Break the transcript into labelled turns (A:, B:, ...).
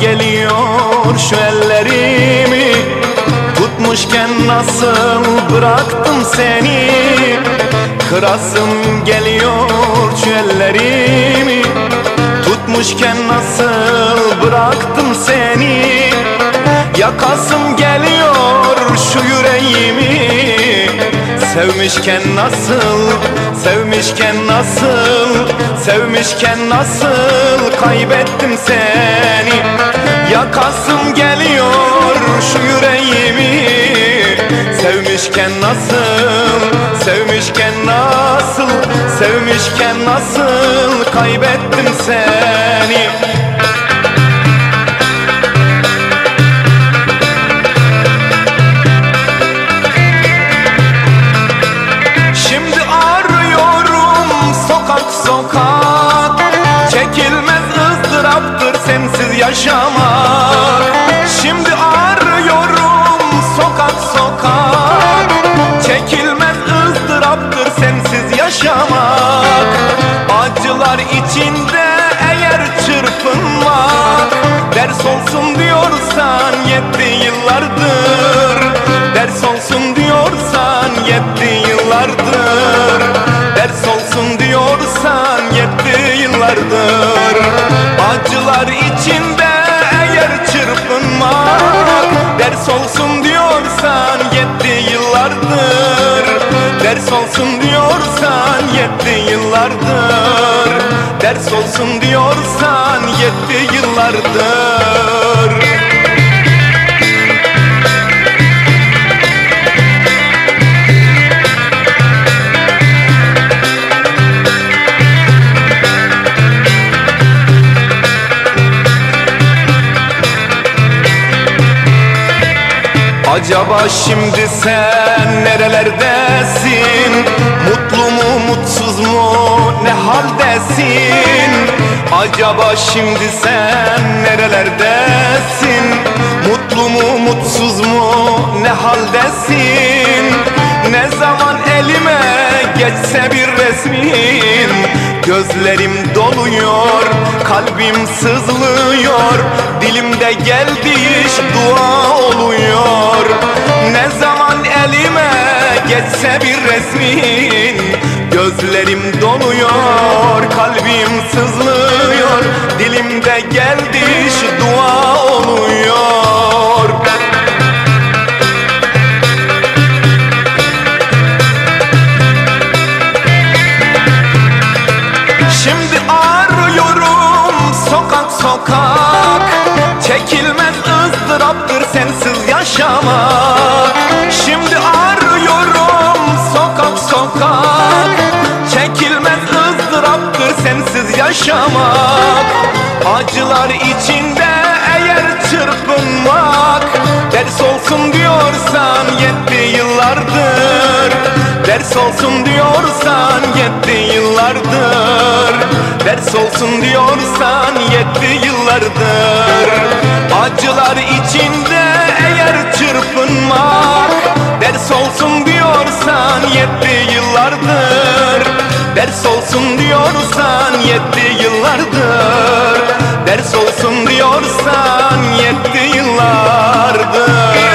A: Geliyor şu ellerimi. Tutmuşken nasıl bıraktım seni? Kırasım geliyor şu ellerimi. Tutmuşken nasıl bıraktım seni? Yakasım geliyor şu yüreğimi. Sevmişken nasıl, sevmişken nasıl Sevmişken nasıl kaybettim seni Yakasım geliyor şu yüreğimi. Sevmişken nasıl, sevmişken nasıl Sevmişken nasıl kaybettim seni? Şimdi arıyorum sokak sokak. Çekilmez ızdıraptır sensiz yaşamak yıllardır. Ders olsun diyorsan yetti yıllardır. Acılar içinde eğer çırpınmak Ders olsun diyorsan yetti yıllardır. Ders olsun diyorsan yetti yıllardır. Ders olsun diyorsan yetti yıllardır Acaba şimdi sen nerelerdesin? Mutlu mu mutsuz mu ne haldesin? Acaba şimdi sen nerelerdesin? Mutlu mu mutsuz mu ne haldesin geçse bir resmin. Gözlerim doluyor, kalbim sızlıyor. Dilimde geldiğiş dua oluyor. Ne zaman elime geçse bir resmin. Gözlerim doluyor, kalbim sızlıyor. Dilimde geldiğiş dua oluyor Çekilmez ızdıraptır sensiz yaşamak. Şimdi arıyorum sokak sokak. Çekilmez ızdıraptır sensiz yaşamak. Acılar içinde eğer çırpınmak. Ders olsun diyorsan yetti yıllardır. Ders olsun diyorsan yetti yıllardır. Ders olsun diyorsan yetti yıllardır Ders olsun diyorsan yetti yıllardır. Ders olsun diyorsan yetti yıllardır